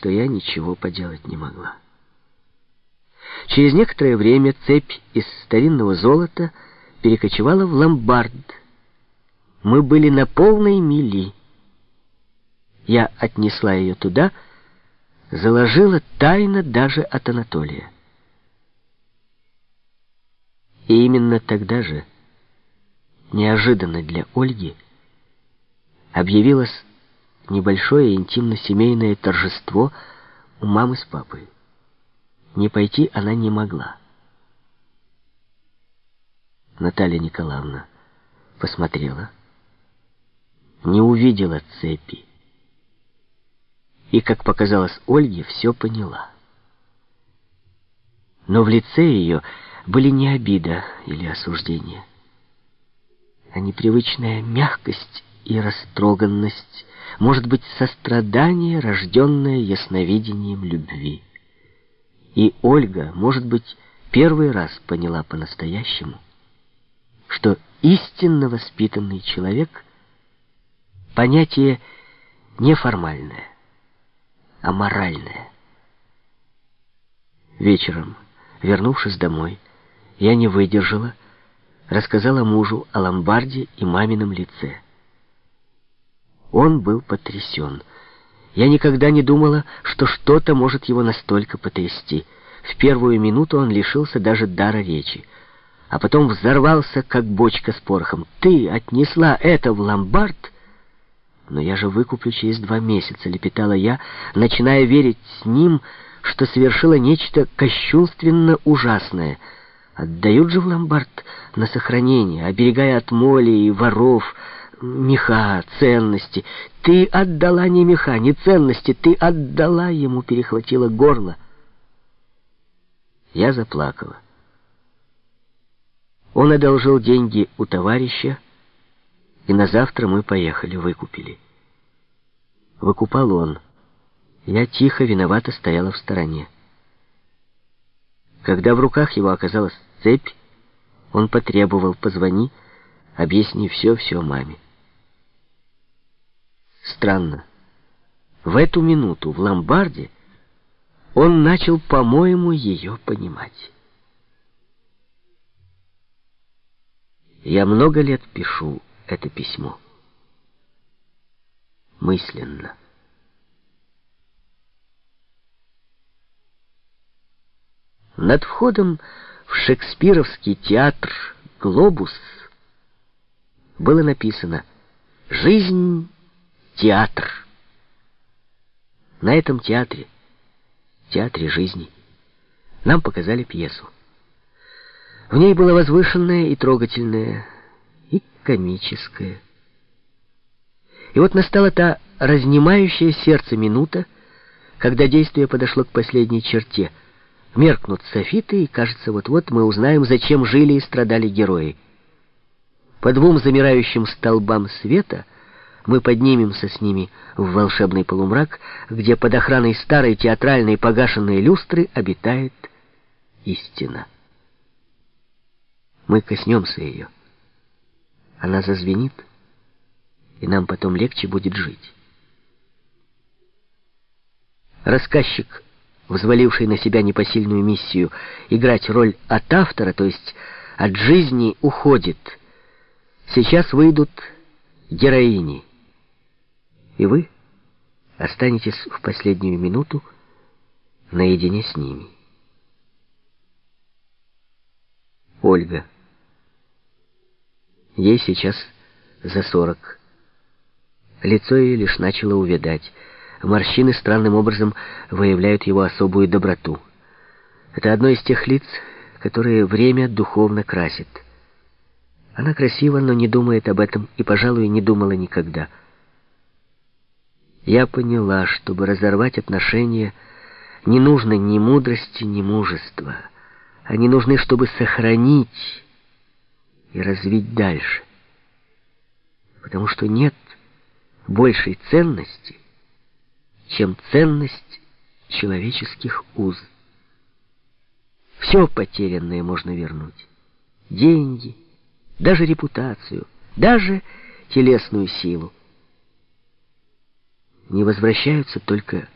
что я ничего поделать не могла. Через некоторое время цепь из старинного золота перекочевала в ломбард. Мы были на полной мили. Я отнесла ее туда, заложила тайно даже от Анатолия. И именно тогда же, неожиданно для Ольги, объявилось небольшое интимно-семейное торжество у мамы с папой. Не пойти она не могла. Наталья Николаевна посмотрела, не увидела цепи. И, как показалось Ольге, все поняла. Но в лице ее были не обида или осуждение, а непривычная мягкость и растроганность, может быть, сострадание, рожденное ясновидением любви. И Ольга, может быть, первый раз поняла по-настоящему, что истинно воспитанный человек — понятие неформальное, а моральное. Вечером, вернувшись домой, я не выдержала, рассказала мужу о ломбарде и мамином лице. Он был потрясен. Я никогда не думала, что что-то может его настолько потрясти. В первую минуту он лишился даже дара речи. А потом взорвался, как бочка с порохом. «Ты отнесла это в ломбард?» «Но я же выкуплю через два месяца», — лепетала я, начиная верить с ним, что совершила нечто кощунственно ужасное — Отдают же в ломбард на сохранение, оберегая от моли и воров, меха, ценности. Ты отдала не меха, не ценности, ты отдала ему, перехватила горло. Я заплакала. Он одолжил деньги у товарища, и на завтра мы поехали, выкупили. Выкупал он. Я тихо, виновато стояла в стороне. Когда в руках его оказалась цепь, он потребовал «позвони», объясни все-все маме. Странно. В эту минуту в ломбарде он начал, по-моему, ее понимать. Я много лет пишу это письмо. Мысленно. Над входом в шекспировский театр «Глобус» было написано «Жизнь — театр». На этом театре, театре жизни, нам показали пьесу. В ней было возвышенное и трогательное, и комическое. И вот настала та разнимающая сердце минута, когда действие подошло к последней черте — Меркнут софиты, и, кажется, вот-вот мы узнаем, зачем жили и страдали герои. По двум замирающим столбам света мы поднимемся с ними в волшебный полумрак, где под охраной старой театральной погашенной люстры обитает истина. Мы коснемся ее. Она зазвенит, и нам потом легче будет жить. Рассказчик взваливший на себя непосильную миссию играть роль от автора, то есть от жизни, уходит. Сейчас выйдут героини. И вы останетесь в последнюю минуту наедине с ними. Ольга. Ей сейчас за сорок. Лицо ее лишь начало увядать. Морщины странным образом выявляют его особую доброту. Это одно из тех лиц, которые время духовно красит. Она красива, но не думает об этом и, пожалуй, не думала никогда. Я поняла, чтобы разорвать отношения, не нужно ни мудрости, ни мужества. Они нужны, чтобы сохранить и развить дальше. Потому что нет большей ценности, чем ценность человеческих уз. Все потерянное можно вернуть. Деньги, даже репутацию, даже телесную силу. Не возвращаются только